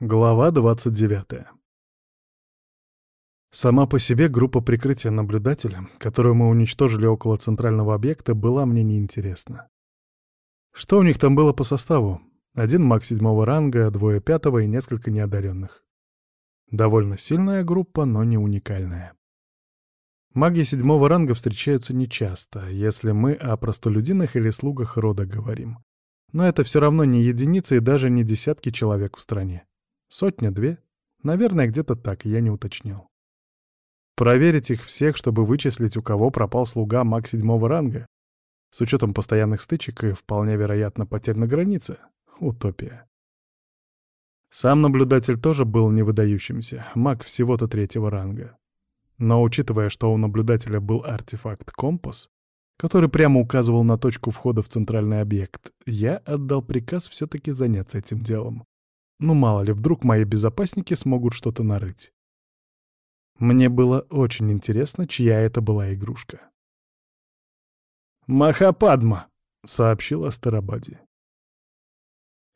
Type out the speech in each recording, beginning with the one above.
Глава 29. Сама по себе группа прикрытия наблюдателя, которую мы уничтожили около центрального объекта, была мне неинтересна. Что у них там было по составу? Один маг седьмого ранга, двое пятого и несколько неодаренных. Довольно сильная группа, но не уникальная. Маги седьмого ранга встречаются нечасто, если мы о простолюдинах или слугах рода говорим. Но это все равно не единицы и даже не десятки человек в стране. Сотня-две? Наверное, где-то так, я не уточнил. Проверить их всех, чтобы вычислить, у кого пропал слуга маг седьмого ранга, с учетом постоянных стычек и, вполне вероятно, потерь на границе — утопия. Сам наблюдатель тоже был невыдающимся, маг всего-то третьего ранга. Но учитывая, что у наблюдателя был артефакт-компас, который прямо указывал на точку входа в центральный объект, я отдал приказ все-таки заняться этим делом. Ну мало ли, вдруг мои безопасники смогут что-то нарыть. Мне было очень интересно, чья это была игрушка. «Махападма!» — сообщил Астарабаде.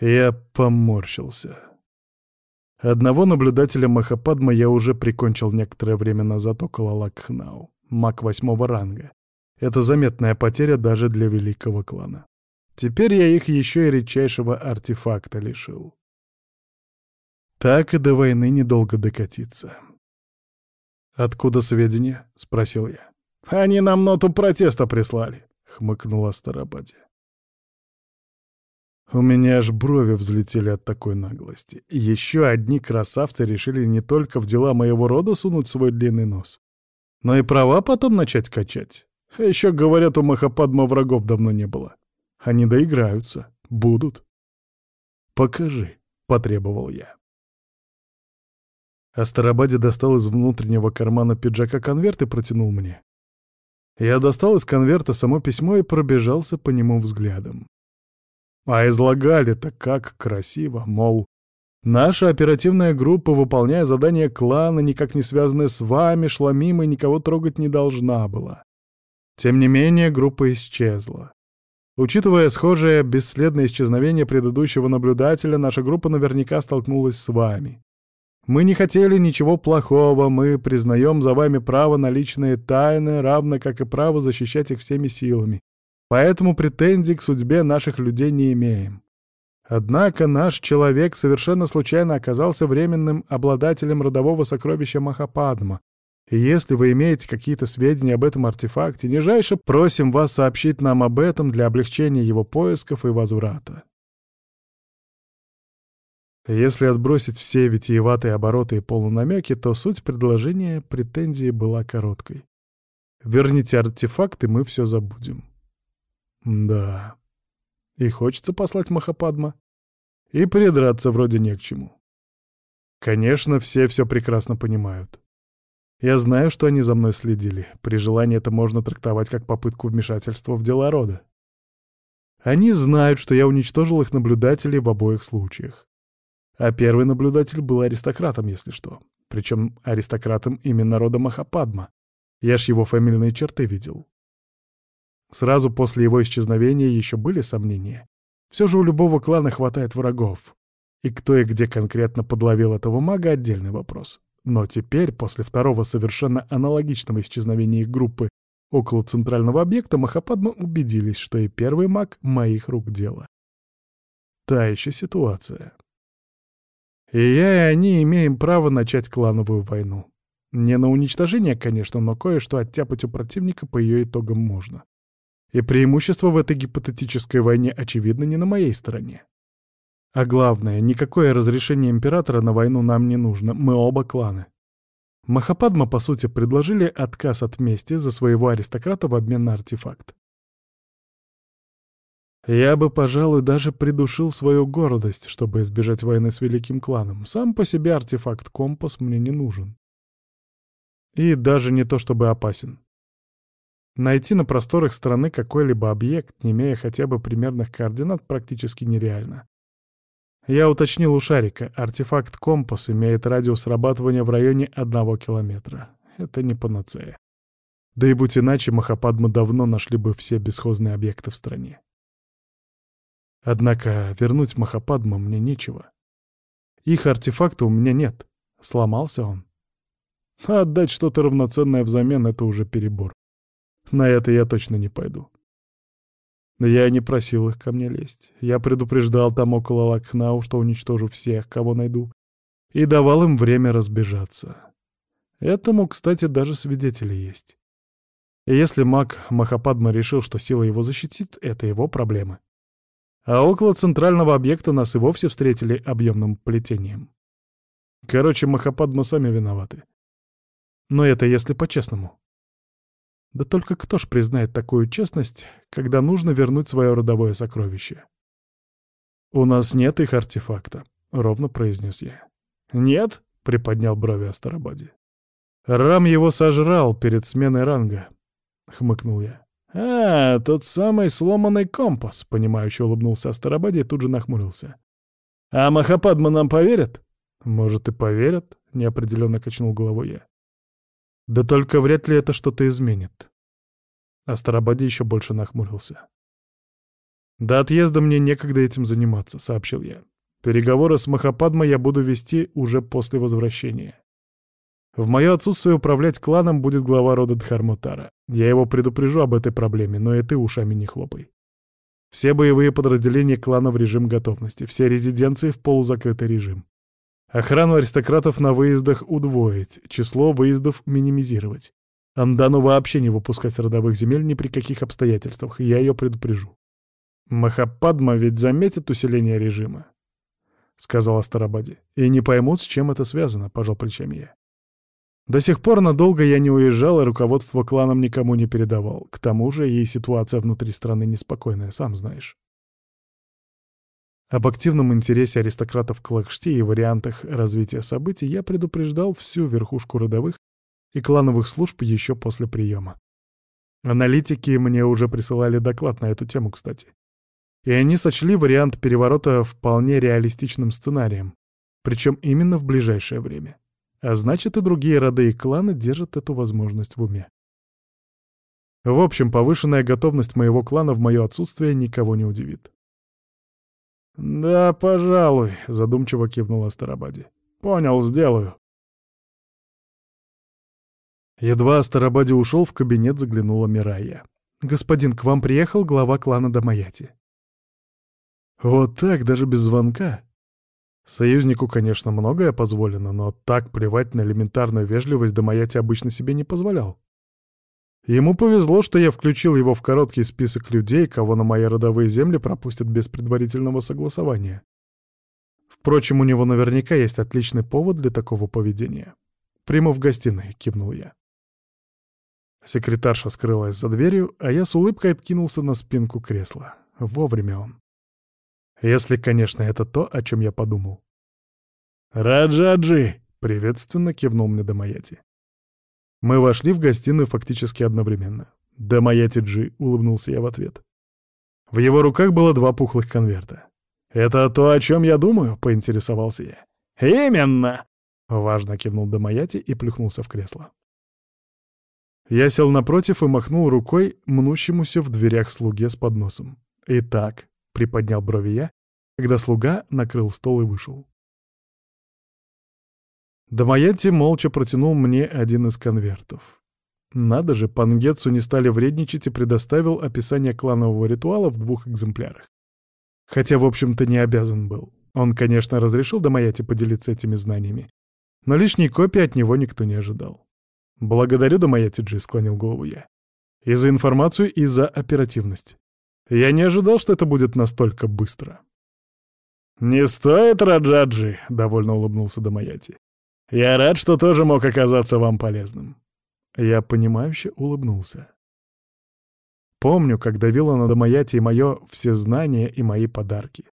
Я поморщился. Одного наблюдателя Махападма я уже прикончил некоторое время назад около Лакхнау, маг восьмого ранга. Это заметная потеря даже для великого клана. Теперь я их еще и редчайшего артефакта лишил. Так и до войны недолго докатиться. «Откуда сведения?» — спросил я. «Они нам ноту протеста прислали», — хмыкнула Старобаде. У меня аж брови взлетели от такой наглости. Еще одни красавцы решили не только в дела моего рода сунуть свой длинный нос, но и права потом начать качать. А еще, говорят, у Махападма врагов давно не было. Они доиграются. Будут. «Покажи», — потребовал я. Астарабаде достал из внутреннего кармана пиджака конверт и протянул мне. Я достал из конверта само письмо и пробежался по нему взглядом. А излагали-то как красиво, мол, наша оперативная группа, выполняя задание клана, никак не связанная с вами, шла мимо и никого трогать не должна была. Тем не менее, группа исчезла. Учитывая схожее бесследное исчезновение предыдущего наблюдателя, наша группа наверняка столкнулась с вами. Мы не хотели ничего плохого, мы признаем за вами право на личные тайны, равно как и право защищать их всеми силами. Поэтому претензий к судьбе наших людей не имеем. Однако наш человек совершенно случайно оказался временным обладателем родового сокровища Махападма. И если вы имеете какие-то сведения об этом артефакте, нижайше просим вас сообщить нам об этом для облегчения его поисков и возврата. Если отбросить все витиеватые обороты и полунамеки, то суть предложения претензии была короткой. Верните артефакты, мы все забудем. Да. И хочется послать Махападма. И придраться вроде не к чему. Конечно, все все прекрасно понимают. Я знаю, что они за мной следили. При желании это можно трактовать как попытку вмешательства в дела рода. Они знают, что я уничтожил их наблюдателей в обоих случаях. А первый наблюдатель был аристократом, если что. Причем аристократом именно рода Махападма. Я ж его фамильные черты видел. Сразу после его исчезновения еще были сомнения. Все же у любого клана хватает врагов. И кто и где конкретно подловил этого мага — отдельный вопрос. Но теперь, после второго совершенно аналогичного исчезновения их группы около центрального объекта, Махападма убедились, что и первый маг — моих рук дело. Та еще ситуация. И я, и они имеем право начать клановую войну. Не на уничтожение, конечно, но кое-что оттяпать у противника по ее итогам можно. И преимущество в этой гипотетической войне, очевидно, не на моей стороне. А главное, никакое разрешение императора на войну нам не нужно, мы оба кланы. Махападма, по сути, предложили отказ от мести за своего аристократа в обмен на артефакт. Я бы, пожалуй, даже придушил свою гордость, чтобы избежать войны с великим кланом. Сам по себе артефакт-компас мне не нужен. И даже не то чтобы опасен. Найти на просторах страны какой-либо объект, не имея хотя бы примерных координат, практически нереально. Я уточнил у Шарика, артефакт-компас имеет радиус срабатывания в районе одного километра. Это не панацея. Да и будь иначе, Махападмы давно нашли бы все бесхозные объекты в стране. Однако вернуть Махападма мне нечего. Их артефакта у меня нет. Сломался он. А отдать что-то равноценное взамен — это уже перебор. На это я точно не пойду. Я не просил их ко мне лезть. Я предупреждал там около Лакхнау, что уничтожу всех, кого найду, и давал им время разбежаться. Этому, кстати, даже свидетели есть. И если маг Махападма решил, что сила его защитит, это его проблемы. А около центрального объекта нас и вовсе встретили объемным плетением. Короче, Махападма сами виноваты. Но это если по-честному. Да только кто ж признает такую честность, когда нужно вернуть свое родовое сокровище? «У нас нет их артефакта», — ровно произнес я. «Нет?» — приподнял брови Астарабаде. «Рам его сожрал перед сменой ранга», — хмыкнул я. «А, тот самый сломанный компас», — понимающе улыбнулся Астарабаде и тут же нахмурился. «А Махападма нам поверят?» «Может, и поверят», — неопределенно качнул головой я. «Да только вряд ли это что-то изменит». Астарабаде еще больше нахмурился. «До отъезда мне некогда этим заниматься», — сообщил я. «Переговоры с Махападмой я буду вести уже после возвращения. В мое отсутствие управлять кланом будет глава рода Дхармутара. Я его предупрежу об этой проблеме, но и ты ушами не хлопай. Все боевые подразделения клана в режим готовности, все резиденции в полузакрытый режим. Охрану аристократов на выездах удвоить, число выездов минимизировать. Андану вообще не выпускать с родовых земель ни при каких обстоятельствах, я ее предупрежу. Махападма ведь заметит усиление режима, — сказал Астарабаде. И не поймут, с чем это связано, — пожал плечами я. До сих пор надолго я не уезжал, и руководство кланом никому не передавал. К тому же и ситуация внутри страны неспокойная, сам знаешь. Об активном интересе аристократов к Лакшти и вариантах развития событий я предупреждал всю верхушку родовых и клановых служб еще после приема. Аналитики мне уже присылали доклад на эту тему, кстати. И они сочли вариант переворота вполне реалистичным сценарием, причем именно в ближайшее время. А значит, и другие роды и кланы держат эту возможность в уме. В общем, повышенная готовность моего клана в мое отсутствие никого не удивит. «Да, пожалуй», — задумчиво кивнул Астарабаде. «Понял, сделаю». Едва Астарабаде ушел, в кабинет заглянула Мирая. «Господин, к вам приехал глава клана Дамаяти». «Вот так, даже без звонка?» Союзнику, конечно, многое позволено, но так плевать на элементарную вежливость Домаяти обычно себе не позволял. Ему повезло, что я включил его в короткий список людей, кого на мои родовые земли пропустят без предварительного согласования. Впрочем, у него наверняка есть отличный повод для такого поведения. «Прямо в гостиной», — кивнул я. Секретарша скрылась за дверью, а я с улыбкой откинулся на спинку кресла. Вовремя он. Если, конечно, это то, о чем я подумал. «Раджаджи!» — приветственно кивнул мне Дамаяти. Мы вошли в гостиную фактически одновременно. «Дамаяти Джи!» — улыбнулся я в ответ. В его руках было два пухлых конверта. «Это то, о чем я думаю?» — поинтересовался я. «Именно!» — важно кивнул Дамаяти и плюхнулся в кресло. Я сел напротив и махнул рукой мнущемуся в дверях слуге с подносом. «Итак, приподнял брови я, когда слуга накрыл стол и вышел. Дамаяти молча протянул мне один из конвертов. Надо же, Пангетсу не стали вредничать и предоставил описание кланового ритуала в двух экземплярах. Хотя, в общем-то, не обязан был. Он, конечно, разрешил Дамаяти поделиться этими знаниями, но лишней копии от него никто не ожидал. «Благодарю, Дамаяти Джи», — склонил голову я. «И за информацию, и за оперативность. Я не ожидал, что это будет настолько быстро. «Не стоит, Раджаджи», — довольно улыбнулся Дамаяти. «Я рад, что тоже мог оказаться вам полезным». Я понимающе улыбнулся. Помню, как давило на Дамаяти и мое всезнание и мои подарки.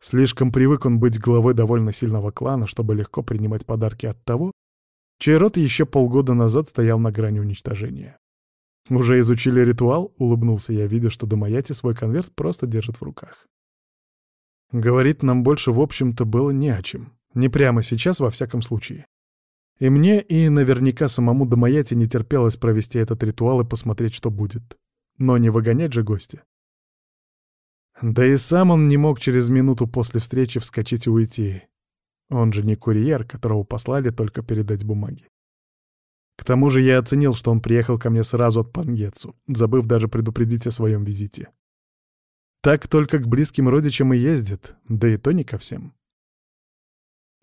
Слишком привык он быть главой довольно сильного клана, чтобы легко принимать подарки от того, чей род еще полгода назад стоял на грани уничтожения. «Уже изучили ритуал?» — улыбнулся я, видя, что Домаяти свой конверт просто держит в руках. Говорить нам больше, в общем-то, было не о чем. Не прямо сейчас, во всяком случае. И мне, и наверняка самому Домаяти не терпелось провести этот ритуал и посмотреть, что будет. Но не выгонять же гостя. Да и сам он не мог через минуту после встречи вскочить и уйти. Он же не курьер, которого послали только передать бумаги. К тому же я оценил, что он приехал ко мне сразу от Пангетсу, забыв даже предупредить о своем визите. Так только к близким родичам и ездит, да и то не ко всем.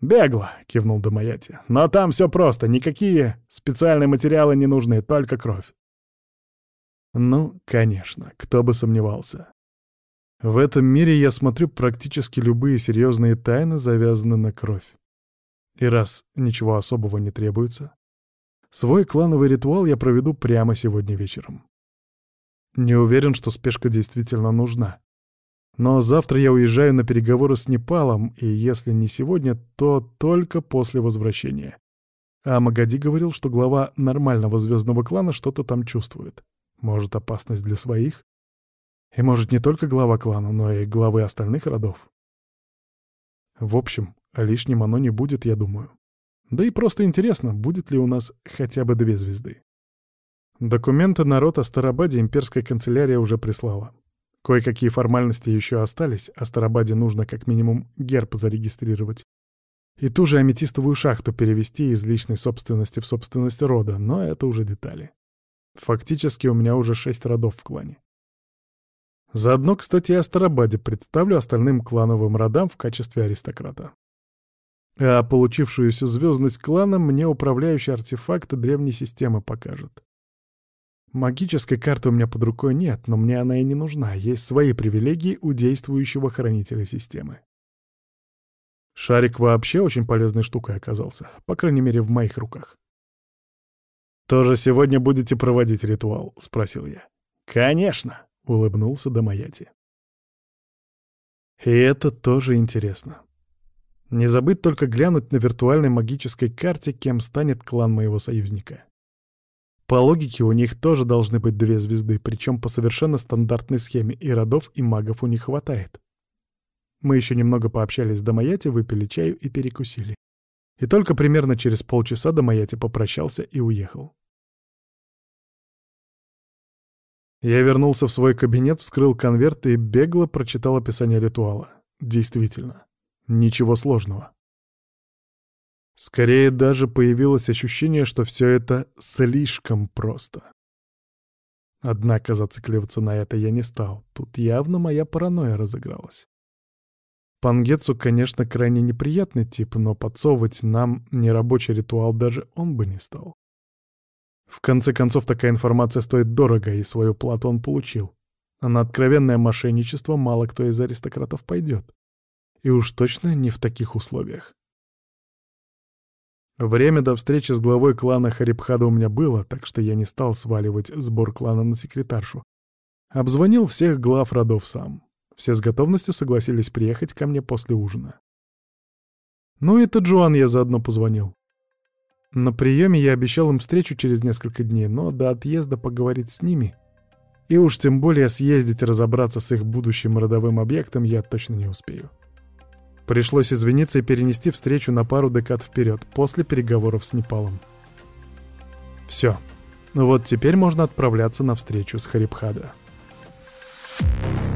«Бегло», — кивнул Домаяти. «Но там все просто, никакие специальные материалы не нужны, только кровь». Ну, конечно, кто бы сомневался. В этом мире я смотрю практически любые серьезные тайны завязаны на кровь. И раз ничего особого не требуется, свой клановый ритуал я проведу прямо сегодня вечером. Не уверен, что спешка действительно нужна. Но завтра я уезжаю на переговоры с Непалом, и если не сегодня, то только после возвращения. А Магади говорил, что глава нормального звездного клана что-то там чувствует. Может, опасность для своих? И может не только глава клана, но и главы остальных родов. В общем, лишним оно не будет, я думаю. Да и просто интересно, будет ли у нас хотя бы две звезды. Документы на рот о Старобаде имперская канцелярия уже прислала. Кое-какие формальности еще остались, а Старобаде нужно как минимум герб зарегистрировать. И ту же аметистовую шахту перевести из личной собственности в собственность рода, но это уже детали. Фактически у меня уже шесть родов в клане. Заодно, кстати, о Старобаде представлю остальным клановым родам в качестве аристократа. А получившуюся звездность клана мне управляющий артефакт древней системы покажет. Магической карты у меня под рукой нет, но мне она и не нужна. Есть свои привилегии у действующего хранителя системы. Шарик вообще очень полезной штукой оказался, по крайней мере, в моих руках. «Тоже сегодня будете проводить ритуал?» — спросил я. «Конечно!» — улыбнулся Домаяти. И это тоже интересно. Не забыть только глянуть на виртуальной магической карте, кем станет клан моего союзника. По логике, у них тоже должны быть две звезды, причем по совершенно стандартной схеме, и родов, и магов у них хватает. Мы еще немного пообщались с Домаяти, выпили чаю и перекусили. И только примерно через полчаса Домаяти попрощался и уехал. Я вернулся в свой кабинет, вскрыл конверт и бегло прочитал описание ритуала. Действительно, ничего сложного. Скорее даже появилось ощущение, что все это слишком просто. Однако зацикливаться на это я не стал. Тут явно моя паранойя разыгралась. Пангетсу, конечно, крайне неприятный тип, но подсовывать нам нерабочий ритуал даже он бы не стал. В конце концов, такая информация стоит дорого, и свою плату он получил. А на откровенное мошенничество мало кто из аристократов пойдет. И уж точно не в таких условиях. Время до встречи с главой клана Харибхада у меня было, так что я не стал сваливать сбор клана на секретаршу. Обзвонил всех глав родов сам. Все с готовностью согласились приехать ко мне после ужина. Ну и Таджуан я заодно позвонил. На приеме я обещал им встречу через несколько дней, но до отъезда поговорить с ними и уж тем более съездить разобраться с их будущим родовым объектом я точно не успею. Пришлось извиниться и перенести встречу на пару декад вперед, после переговоров с Непалом. Все. Ну вот теперь можно отправляться на встречу с Харибхада. Thank